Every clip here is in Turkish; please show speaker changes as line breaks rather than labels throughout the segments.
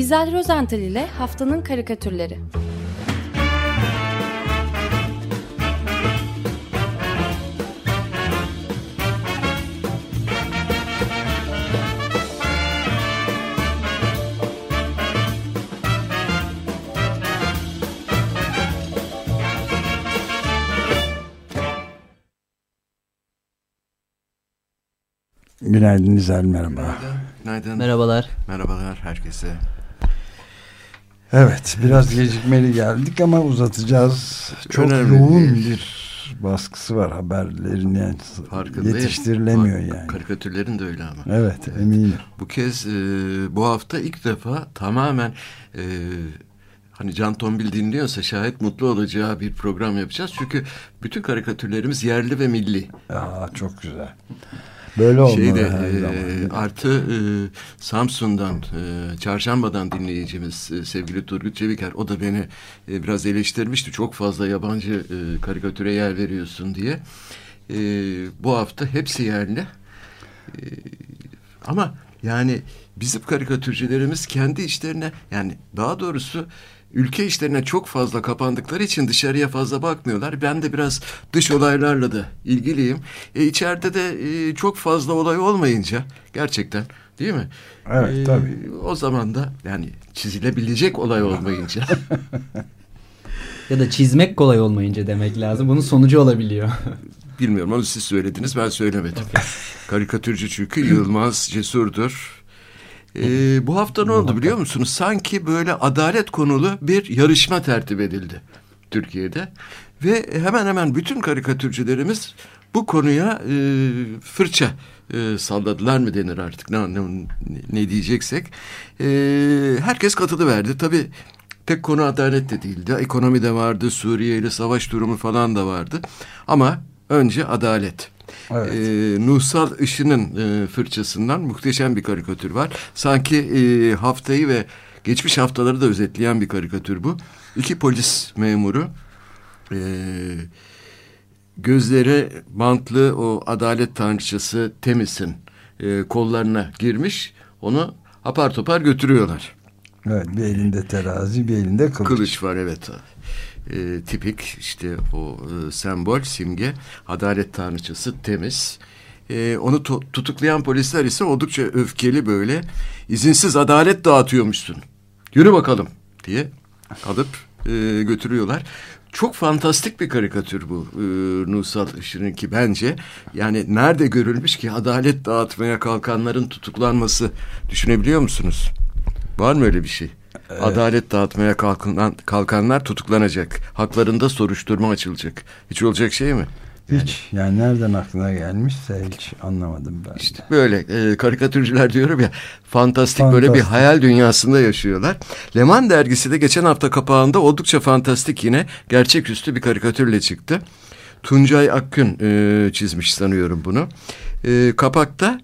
İzel Rozental ile Haftanın Karikatürleri
Günaydın İzel merhaba.
Günaydın. Günaydın.
Merhabalar.
Merhabalar herkese.
Evet biraz gecikmeli geldik ama uzatacağız. Çok
Önemli
yoğun
değil.
bir baskısı var haberlerin yani
Farkındayım.
yetiştirilemiyor yani.
Karikatürlerin de öyle ama.
Evet eminim.
Bu kez e, bu hafta ilk defa tamamen e, hani Can Tombil dinliyorsa şayet mutlu olacağı bir program yapacağız. Çünkü bütün karikatürlerimiz yerli ve milli.
Aa, çok güzel. Böyle olmalı
Şeyde
her
e,
zaman.
artı e, Samsun'dan, e, Çarşamba'dan dinleyicimiz e, sevgili Turgut Çeviker o da beni e, biraz eleştirmişti. Çok fazla yabancı e, karikatüre yer veriyorsun diye. E, bu hafta hepsi yerli. E, ama yani bizim karikatürcülerimiz kendi işlerine yani daha doğrusu ülke işlerine çok fazla kapandıkları için dışarıya fazla bakmıyorlar. Ben de biraz dış olaylarla da ilgiliyim. E, içeride de e, çok fazla olay olmayınca gerçekten değil mi?
Evet,
E,
tabii.
O zaman da yani çizilebilecek olay olmayınca
Ya da çizmek kolay olmayınca demek lazım. Bunun sonucu olabiliyor.
bilmiyorum onu siz söylediniz ben söylemedim. Karikatürcü çünkü Yılmaz Cesur'dur. Ee, bu hafta ne oldu biliyor musunuz? Sanki böyle adalet konulu bir yarışma tertip edildi Türkiye'de. Ve hemen hemen bütün karikatürcülerimiz bu konuya e, fırça e, salladılar mı denir artık ne, ne, ne diyeceksek. E, herkes katılıverdi. Tabii tek konu adalet de değildi. Ekonomi de vardı, Suriye ile savaş durumu falan da vardı. Ama önce adalet.
Evet.
Ee, Nuhsal Işın'ın e, fırçasından muhteşem bir karikatür var. Sanki e, haftayı ve geçmiş haftaları da özetleyen bir karikatür bu. İki polis memuru e, gözleri bantlı o adalet tanrıçası Temis'in e, kollarına girmiş. Onu apar topar götürüyorlar.
Evet bir elinde terazi bir elinde kılıç.
Kılıç var evet. E, tipik işte o e, sembol, simge, adalet tanrıçası temiz. E, onu tu- tutuklayan polisler ise oldukça öfkeli böyle izinsiz adalet dağıtıyormuşsun. Yürü bakalım diye alıp e, götürüyorlar. Çok fantastik bir karikatür bu e, Nusal Işır'ınki bence. Yani nerede görülmüş ki adalet dağıtmaya kalkanların tutuklanması düşünebiliyor musunuz? Var mı öyle bir şey? Adalet dağıtmaya kalkınan, kalkanlar tutuklanacak. Haklarında soruşturma açılacak. Hiç olacak şey mi?
Hiç yani nereden aklına gelmişse hiç anlamadım ben.
İşte böyle e, karikatürcüler diyorum ya fantastik, böyle bir
Fantastik.
hayal dünyasında yaşıyorlar. Leman dergisi de geçen hafta kapağında oldukça fantastik yine gerçeküstü bir karikatürle çıktı. Tuncay Akgün e, çizmiş sanıyorum bunu. E, kapakta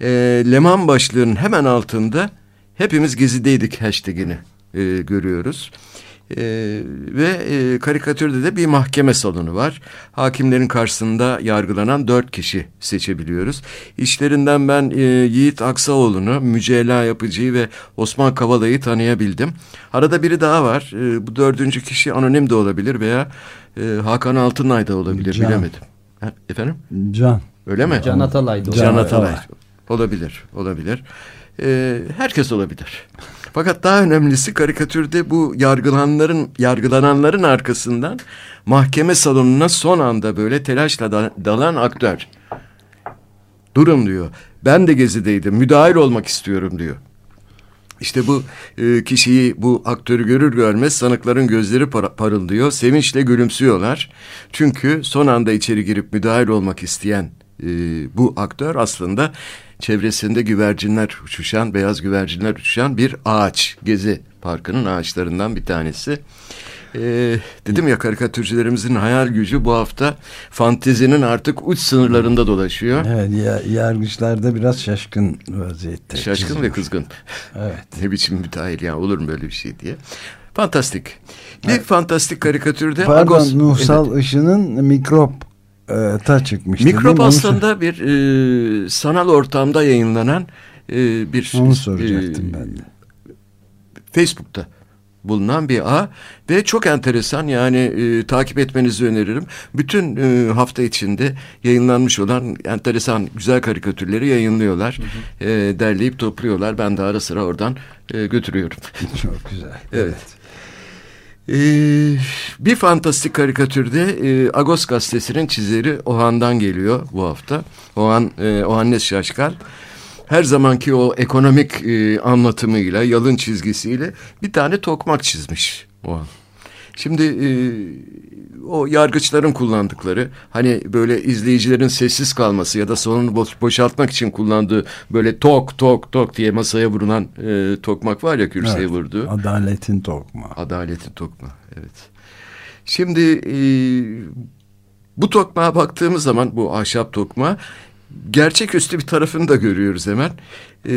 e, Leman başlığının hemen altında hepimiz gezideydik hashtagini e, görüyoruz. E, ve e, karikatürde de bir mahkeme salonu var. Hakimlerin karşısında yargılanan dört kişi seçebiliyoruz. İşlerinden ben e, Yiğit Aksaoğlu'nu, Mücella Yapıcı'yı ve Osman Kavala'yı tanıyabildim. Arada biri daha var. E, bu dördüncü kişi anonim de olabilir veya e, Hakan Altınay da olabilir
Can.
bilemedim. Ha, efendim?
Can.
Öyle mi?
Can Atalay'dı o.
Can Atalay.
Atalay.
Olabilir, olabilir. Ee, herkes olabilir. Fakat daha önemlisi karikatürde bu yargılananların yargılananların arkasından mahkeme salonuna son anda böyle telaşla da- dalan aktör. Durun diyor. Ben de gezideydim. Müdahil olmak istiyorum diyor. İşte bu e, kişiyi, bu aktörü görür görmez sanıkların gözleri para- parıldıyor. Sevinçle gülümsüyorlar. Çünkü son anda içeri girip müdahil olmak isteyen e, bu aktör aslında çevresinde güvercinler uçuşan, beyaz güvercinler uçuşan bir ağaç. Gezi Parkı'nın ağaçlarından bir tanesi. E, dedim ya karikatürcülerimizin hayal gücü bu hafta fantezinin artık uç sınırlarında dolaşıyor.
Evet ya, yargıçlar da biraz şaşkın vaziyette.
Şaşkın
çizmiş.
ve kızgın.
Evet.
Ne biçim müdahil ya olur mu böyle bir şey diye. Fantastik. Bir fantastik karikatürde
Pardon
Agos-
Nuhsal
Evet.
Işın'ın mikrop e, ta çıkmıştı.
Mikrop aslında bir e, sanal ortamda yayınlanan e, bir
Onu soracaktım
e,
ben de.
Facebook'ta bulunan bir ağ ve çok enteresan yani e, takip etmenizi öneririm. Bütün e, hafta içinde yayınlanmış olan enteresan güzel karikatürleri yayınlıyorlar. Hı hı. E, derleyip topluyorlar. Ben de ara sıra oradan e, götürüyorum.
Çok güzel.
evet. Ee, bir fantastik karikatürde e, Agos gazetesinin çizeri Ohan'dan geliyor bu hafta. Ohan, e, Ohannes Şaşkal her zamanki o ekonomik e, anlatımıyla, yalın çizgisiyle bir tane tokmak çizmiş o an. Şimdi e, o yargıçların kullandıkları hani böyle izleyicilerin sessiz kalması ya da salonu boş, boşaltmak için kullandığı böyle tok tok tok diye masaya vurulan e, tokmak var ya kürsüye evet, vurduğu.
Adaletin tokma.
Adaletin tokma evet. Şimdi e, bu tokmağa baktığımız zaman bu ahşap tokma gerçeküstü bir tarafını da görüyoruz hemen. E,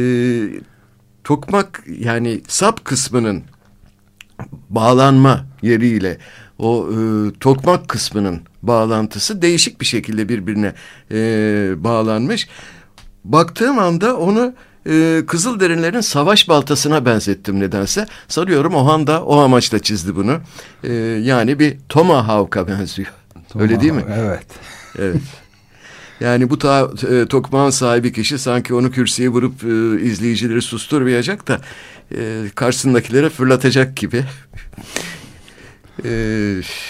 tokmak yani sap kısmının bağlanma yeriyle o e, tokmak kısmının bağlantısı değişik bir şekilde birbirine e, bağlanmış. Baktığım anda onu e, Kızılderililerin savaş baltasına benzettim nedense. Sanıyorum Ohan da o amaçla çizdi bunu. E, yani bir Tomahawk'a benziyor. Tomahawk, Öyle değil mi?
Evet.
Evet. Yani bu ta, e, tokmağın sahibi kişi sanki onu kürsüye vurup e, izleyicileri susturmayacak da e, karşısındakilere fırlatacak gibi. e,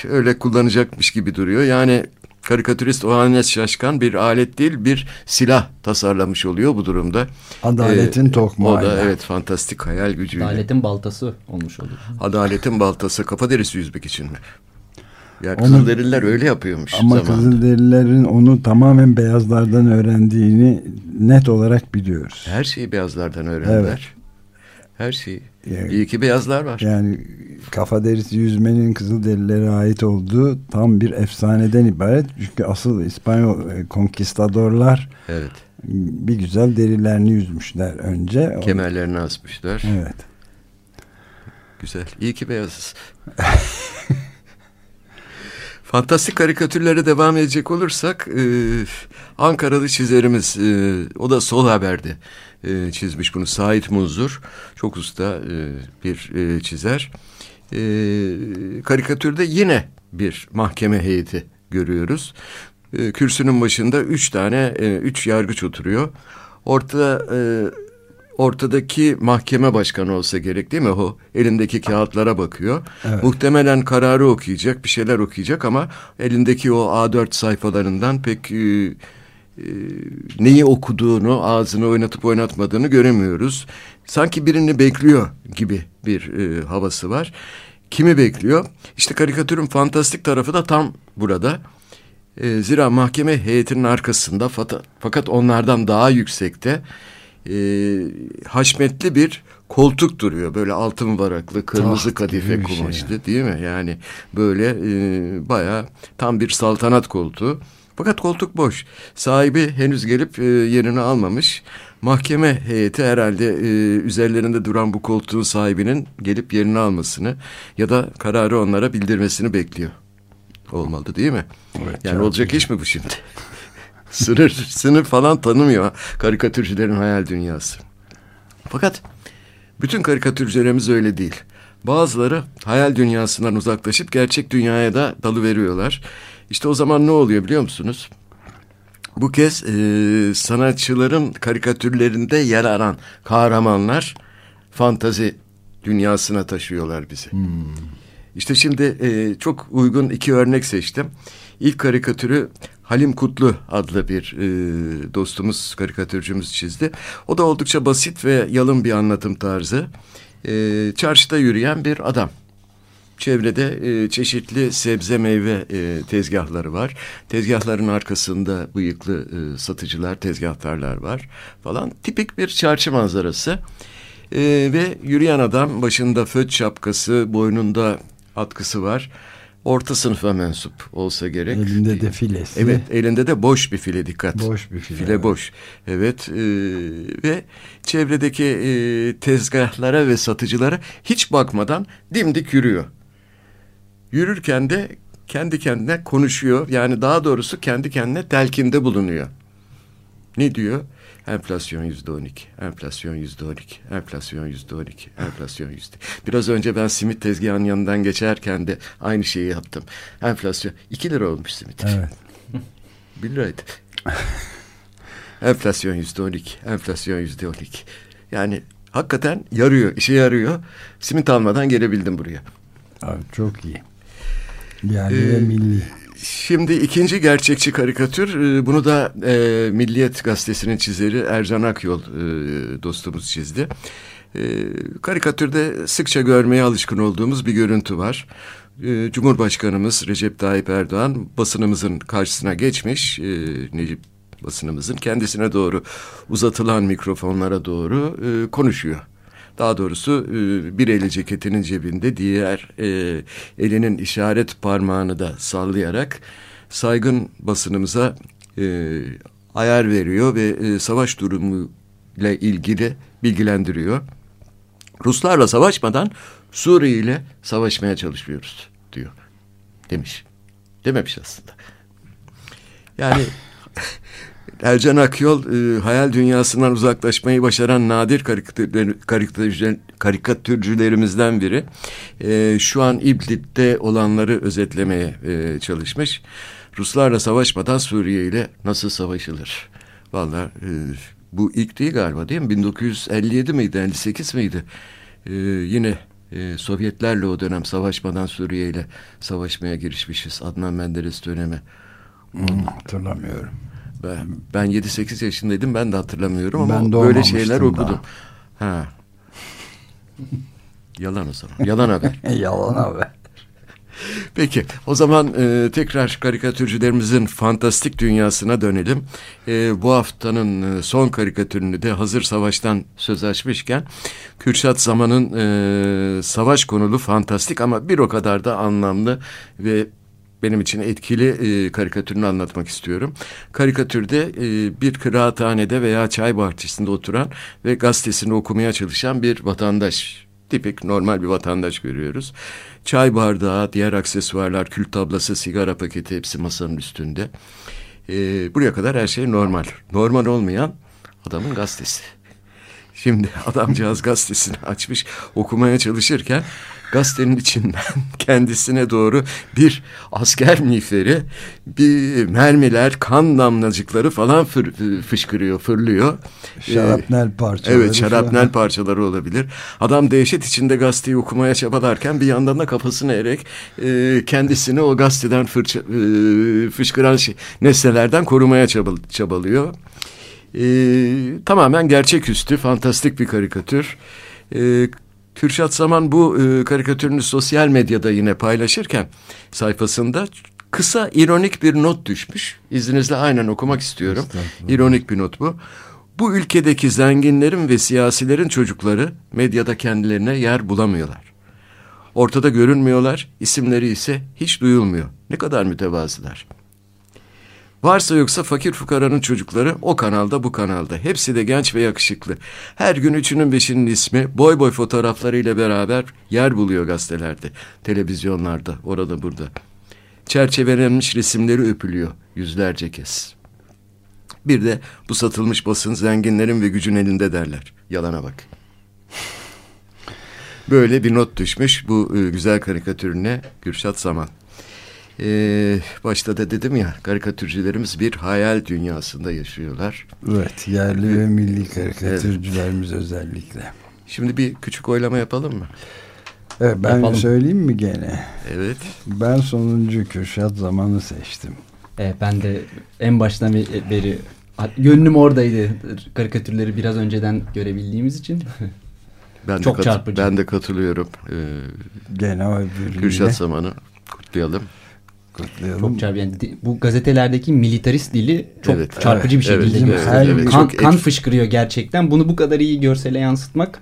öyle kullanacakmış gibi duruyor. Yani karikatürist Ohanes Şaşkan bir alet değil bir silah tasarlamış oluyor bu durumda.
Adaletin ee, tokmağıyla.
O da evet fantastik hayal gücüyle.
Adaletin baltası olmuş oluyor.
Adaletin baltası kafa derisi yüzmek için mi? Ya Kızılderililer öyle yapıyormuş.
Ama zamanında. Kızılderililerin onu tamamen beyazlardan öğrendiğini net olarak biliyoruz.
Her şeyi beyazlardan öğrendiler. Evet. Her şeyi. Yani, İyi ki beyazlar var.
Yani kafa derisi yüzmenin Kızılderililere ait olduğu tam bir efsaneden ibaret. Çünkü asıl İspanyol e, konkistadorlar
evet.
bir güzel derilerini yüzmüşler önce.
Kemerlerini asmışlar.
Evet.
Güzel. İyi ki beyazız. Fantastik karikatürlere devam edecek olursak e, Ankaralı çizerimiz e, o da Sol Haber'de e, çizmiş bunu Sait Muzur çok usta e, bir e, çizer. E, karikatürde yine bir mahkeme heyeti görüyoruz. E, kürsünün başında üç tane e, üç yargıç oturuyor. Ortada e, ortadaki mahkeme başkanı olsa gerek değil mi? O elindeki kağıtlara bakıyor. Evet. Muhtemelen kararı okuyacak, bir şeyler okuyacak ama elindeki o A4 sayfalarından pek e, e, neyi okuduğunu, ağzını oynatıp oynatmadığını göremiyoruz. Sanki birini bekliyor gibi bir e, havası var. Kimi bekliyor? İşte karikatürün fantastik tarafı da tam burada. E, zira mahkeme heyetinin arkasında fakat onlardan daha yüksekte e, haşmetli bir koltuk duruyor. Böyle altın varaklı, kırmızı Taht kadife kumaşlı şey değil mi? Yani böyle e, bayağı tam bir saltanat koltuğu. Fakat koltuk boş. Sahibi henüz gelip e, yerini almamış. Mahkeme heyeti herhalde e, üzerlerinde duran bu koltuğun sahibinin gelip yerini almasını ya da kararı onlara bildirmesini bekliyor. Olmalı değil mi? Evet, yani olacak iş mi bu şimdi? Sınır, sınır falan tanımıyor karikatürcülerin hayal dünyası. Fakat bütün karikatürcülerimiz öyle değil. Bazıları hayal dünyasından uzaklaşıp gerçek dünyaya da dalı veriyorlar. İşte o zaman ne oluyor biliyor musunuz? Bu kez e, sanatçıların karikatürlerinde yer alan kahramanlar fantazi dünyasına taşıyorlar bizi. Hmm. İşte şimdi e, çok uygun iki örnek seçtim. İlk karikatürü Halim Kutlu adlı bir e, dostumuz, karikatürcümüz çizdi. O da oldukça basit ve yalın bir anlatım tarzı. E, çarşıda yürüyen bir adam. Çevrede e, çeşitli sebze meyve e, tezgahları var. Tezgahların arkasında bıyıklı e, satıcılar, tezgahtarlar var falan. Tipik bir çarşı manzarası. E, ve yürüyen adam başında föt şapkası, boynunda atkısı var orta sınıfa mensup olsa gerek.
Elinde de filesi.
Evet elinde de boş bir file dikkat.
Boş bir file.
File evet. boş. Evet e, ve çevredeki e, tezgahlara ve satıcılara hiç bakmadan dimdik yürüyor. Yürürken de kendi kendine konuşuyor. Yani daha doğrusu kendi kendine telkinde bulunuyor. Ne diyor? Enflasyon yüzde on iki, enflasyon yüzde on iki, enflasyon yüzde on iki, enflasyon yüzde. Biraz önce ben simit tezgahının yanından geçerken de aynı şeyi yaptım. Enflasyon iki lira olmuş simit.
Evet.
Bir liraydı. enflasyon yüzde on iki, enflasyon yüzde on iki. Yani hakikaten yarıyor, işe yarıyor. Simit almadan gelebildim buraya.
Abi çok iyi. Yerli ee, milli.
Şimdi ikinci gerçekçi karikatür e, bunu da e, Milliyet Gazetesi'nin çizeri Ercan Akyol e, dostumuz çizdi. E, karikatürde sıkça görmeye alışkın olduğumuz bir görüntü var. E, Cumhurbaşkanımız Recep Tayyip Erdoğan basınımızın karşısına geçmiş. E, Necip basınımızın kendisine doğru uzatılan mikrofonlara doğru e, konuşuyor. Daha doğrusu e, bir eli ceketinin cebinde diğer e, elinin işaret parmağını da sallayarak saygın basınımıza e, ayar veriyor ve savaş durumu ile ilgili bilgilendiriyor. Ruslarla savaşmadan Suriye ile savaşmaya çalışıyoruz diyor. Demiş. Dememiş aslında. Yani Ercan Akyol e, hayal dünyasından uzaklaşmayı başaran nadir karikatür, karikatür, karikatürcülerimizden biri. E, şu an İdlib'de olanları özetlemeye e, çalışmış. Ruslarla savaşmadan Suriye ile nasıl savaşılır? Vallahi e, bu ilk değil galiba değil mi? 1957 miydi, 58 miydi? E, yine e, Sovyetlerle o dönem savaşmadan Suriye ile savaşmaya girişmişiz. Adnan Menderes dönemi.
Hmm, hatırlamıyorum.
Ben, ben 7-8 yaşındaydım ben de hatırlamıyorum ama ben böyle şeyler okudum. Daha. Ha. Yalan o zaman. Yalan haber.
Yalan haber.
Peki o zaman e, tekrar karikatürcülerimizin fantastik dünyasına dönelim. E, bu haftanın e, son karikatürünü de hazır savaştan söz açmışken Kürşat Zaman'ın e, savaş konulu fantastik ama bir o kadar da anlamlı ve benim için etkili e, karikatürünü anlatmak istiyorum. Karikatürde e, bir kıraathanede veya çay bahçesinde oturan ve gazetesini okumaya çalışan bir vatandaş tipik normal bir vatandaş görüyoruz. Çay bardağı, diğer aksesuarlar, kül tablası, sigara paketi hepsi masanın üstünde. E, buraya kadar her şey normal. Normal olmayan adamın gazetesi. Şimdi adamcağız gazetesini açmış okumaya çalışırken gazetenin içinden kendisine doğru bir asker miğferi, bir mermiler, kan damlacıkları falan fır, fışkırıyor, fırlıyor.
Şarapnel ee, parçaları.
Evet, şarapnel falan. parçaları olabilir. Adam dehşet içinde gazeteyi okumaya çabalarken bir yandan da kafasını erek e, kendisini o gazeteden fırça, e, fışkıran şey, nesnelerden korumaya çabal, çabalıyor. E, tamamen gerçeküstü, fantastik bir karikatür. E, Kürşat Zaman bu e, karikatürünü sosyal medyada yine paylaşırken sayfasında kısa ironik bir not düşmüş. İzninizle aynen okumak istiyorum. İronik bir not bu. Bu ülkedeki zenginlerin ve siyasilerin çocukları medyada kendilerine yer bulamıyorlar. Ortada görünmüyorlar, isimleri ise hiç duyulmuyor. Ne kadar mütevazılar. Varsa yoksa fakir fukaranın çocukları o kanalda bu kanalda. Hepsi de genç ve yakışıklı. Her gün üçünün beşinin ismi boy boy fotoğraflarıyla beraber yer buluyor gazetelerde, televizyonlarda, orada burada. Çerçevelenmiş resimleri öpülüyor yüzlerce kez. Bir de bu satılmış basın zenginlerin ve gücün elinde derler. Yalana bak. Böyle bir not düşmüş bu e, güzel karikatürüne Gürşat Zaman. Ee, başta da dedim ya karikatürcülerimiz bir hayal dünyasında yaşıyorlar.
Evet yerli ve milli karikatürcülerimiz evet. özellikle.
Şimdi bir küçük oylama yapalım mı?
Evet, ben yapalım. söyleyeyim mi gene?
Evet.
Ben sonuncu Kürşat zamanı seçtim.
Evet, ben de en baştan beri gönlüm oradaydı. Karikatürleri biraz önceden görebildiğimiz için.
Ben Çok de çarpıcı. Ben de katılıyorum. Ee,
gene o
Kürşat zamanı kutlayalım.
Kutlayalım. Çok çarpıcı. Yani bu gazetelerdeki militarist dili çok evet, çarpıcı evet, bir şekilde evet. Evet, kan, kan fışkırıyor gerçekten. Bunu bu kadar iyi görsele yansıtmak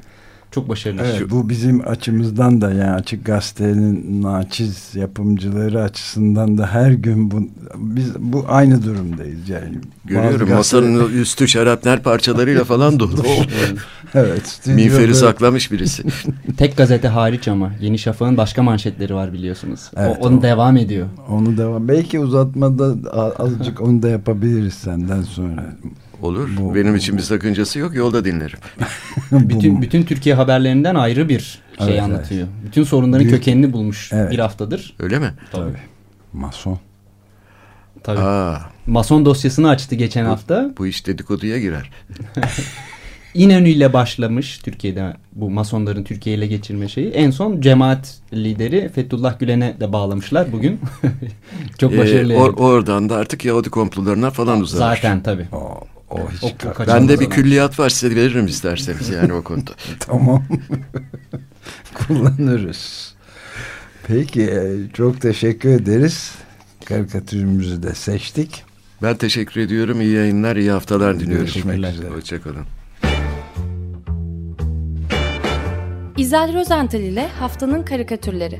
çok başarılı.
Evet, bu bizim açımızdan da yani Açık Gazete'nin naçiz yapımcıları açısından da her gün bu, biz bu aynı durumdayız yani.
Görüyorum masanın üstü şarapner parçalarıyla falan dolu.
evet.
Miğferi saklamış birisi.
Tek gazete hariç ama Yeni Şafak'ın başka manşetleri var biliyorsunuz. Evet, o, onu o, devam ediyor.
Onu devam. Belki uzatmada azıcık onu da yapabiliriz senden sonra.
Olur. Bu, Benim için bir sakıncası yok. Yolda dinlerim.
bütün bütün Türkiye haberlerinden ayrı bir şey evet, anlatıyor. Evet. Bütün sorunların Büyük, kökenini bulmuş evet. bir haftadır.
Öyle mi?
Tabii. Tabii. Mason.
Tabii. Aa. Mason dosyasını açtı geçen
bu,
hafta.
Bu iş dedikoduya girer.
İnönü ile başlamış Türkiye'de bu masonların Türkiye ile geçirme şeyi. En son cemaat lideri Fethullah Gülen'e de bağlamışlar bugün. Çok başarılı. Ee,
or, oradan da artık Yahudi komplolarına falan uzanır.
Zaten tabii. O
hiç o, ben de bir külliyat var size veririm isterseniz yani o konuda.
tamam. Kullanırız. Peki e, çok teşekkür ederiz. Karikatürümüzü de seçtik.
Ben teşekkür ediyorum. İyi yayınlar, iyi haftalar diliyorum. Görüşmek üzere. Hoşçakalın.
İzel Rozental ile Haftanın Karikatürleri